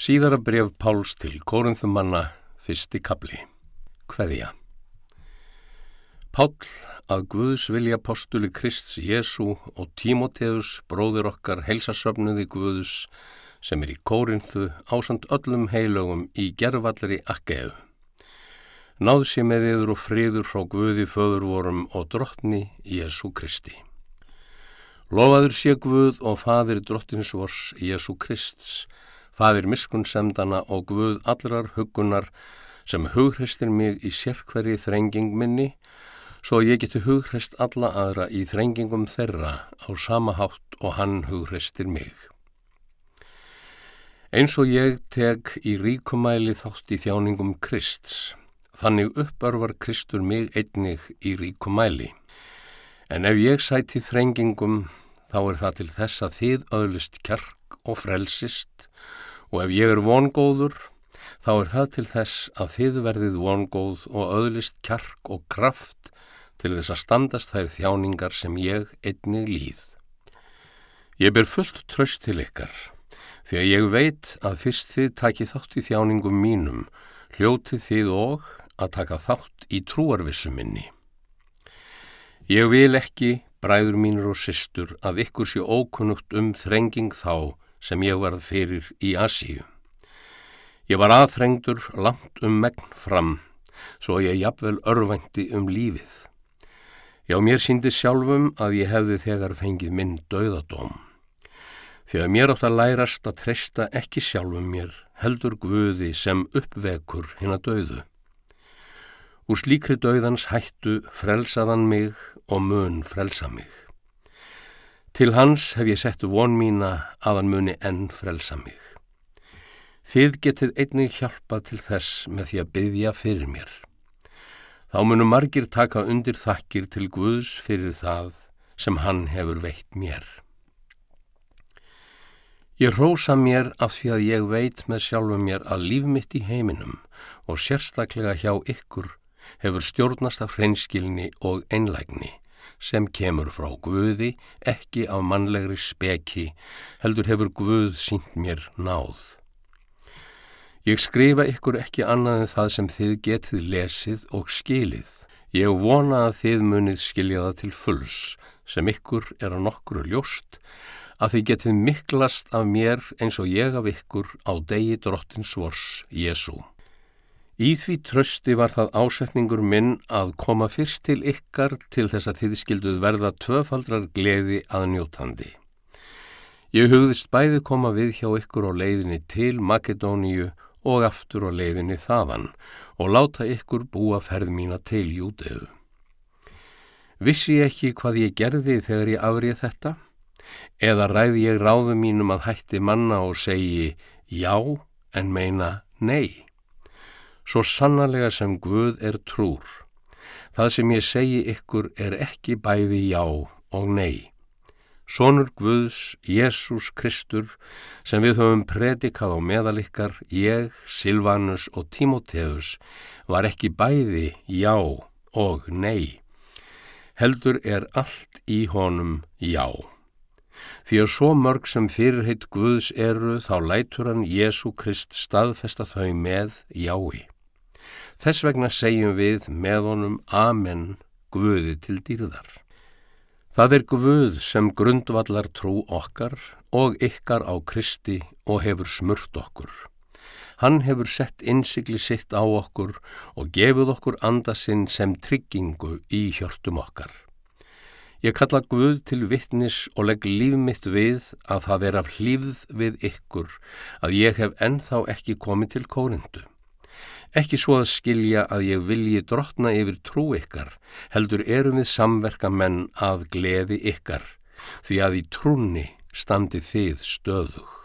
Síðara bref Páls til Kórunþumanna, fyrsti kapli. Hveðja. Pál að Guðs vilja postuli Krists Jésu og Tímoteus, bróðir okkar, helsasöfnuði Guðs sem er í Kórinthu ásand öllum heilögum í gerfallri akkeu. Náð sér með yður og friður frá Guði föðurvorum og drottni Jésu Kristi. Lofaður sé Guð og fadir drottins vors Jésu Krists, fadir miskunnsemdana og Guð allrar hugunar sem hugreistir mig í sérkverji þrenging minni, svo ég geti hugreist alla aðra í þrengingum þeirra á sama hátt og hann hugreistir mig. Eins og ég teg í ríkumæli þátt í þjáningum Krists, þannig uppörvar Kristur mig einnig í ríkumæli. En ef ég sæti þrengingum, þá er það til þess að þið öðlist kjark og frelsist og ef ég er vongóður, þá er það til þess að þið verðið vongóð og öðlist kjark og kraft til þess að standast þær þjáningar sem ég einnig líð. Ég ber fullt tröst til ykkar, því að ég veit að fyrst þið takið þátt í þjáningum mínum, hljótið þið og að taka þátt í trúarvissu minni. Ég vil ekki, bræður mínur og systur, að ykkur sé ókunnugt um þrenging þá sem ég varð fyrir í Asíu. Ég var aðþrengdur langt um megn fram, svo ég jafnvel örvænti um lífið. Já, mér síndi sjálfum að ég hefði þegar fengið minn döðadóm. Að mér átt að lærast að treysta ekki sjálfum mér, heldur Guði sem uppvekur hinn að döðu. Úr slíkri döðans hættu frelsaðan mig og mun frelsa mig. Til hans hef ég sett von mína að hann muni enn frelsa mig. Þið getið einnig hjálpað til þess með því að byggja fyrir mér. Þá munu margir taka undir þakkir til Guðs fyrir það sem hann hefur veitt mér. Ég rósa mér af því að ég veit með sjálfum mér að líf mitt í heiminum og sérstaklega hjá ykkur hefur stjórnast af hreinskilni og einlægni sem kemur frá Guði, ekki af mannlegri speki, heldur hefur Guð sínt mér náð. Ég skrifa ykkur ekki annað en það sem þið getið lesið og skilið. Ég vona að þið munið skilja það til fulls, sem ykkur er að nokkru ljóst, að þið getið miklast af mér eins og ég af ykkur á degi drottins vors, Jésu. Í því trösti var það ásetningur minn að koma fyrst til ykkar til þess að þið skilduð verða tvöfaldrar gleði að njótandi. Ég hugðist bæði koma við hjá ykkur á leiðinni til Makedóníu og aftur á leiðinni þaðan og láta ykkur búa ferð mína til jútegu. Vissi ég ekki hvað ég gerði þegar ég afrið þetta? Eða ræði ég ráðu mínum að hætti manna og segi já en meina nei? Svo sannarlega sem Guð er trúr. Það sem ég segi ykkur er ekki bæði já og nei. Sónur Guðs, Jésús Kristur, sem við höfum predikað á meðal ykkar, ég, Silvanus og Tímoteus, var ekki bæði já og nei. Heldur er allt í honum já. Því að svo mörg sem fyrirheit Guðs eru þá lætur hann Jésu Krist staðfesta þau með jái. Þess vegna segjum við með honum Amen Guði til dýrðar. Það er Guð sem grundvallar trú okkar og ykkar á Kristi og hefur smurt okkur. Hann hefur sett innsikli sitt á okkur og gefið okkur andasinn sem tryggingu í hjörtum okkar. Ég kalla Guð til vittnis og legg líf mitt við að það er af hlýfð við ykkur að ég hef ennþá ekki komið til kórindu. Ekki svo að skilja að ég vilji drotna yfir trú ykkar, heldur erum við samverka menn að gleði ykkar, því að í trúni standi þið stöðug.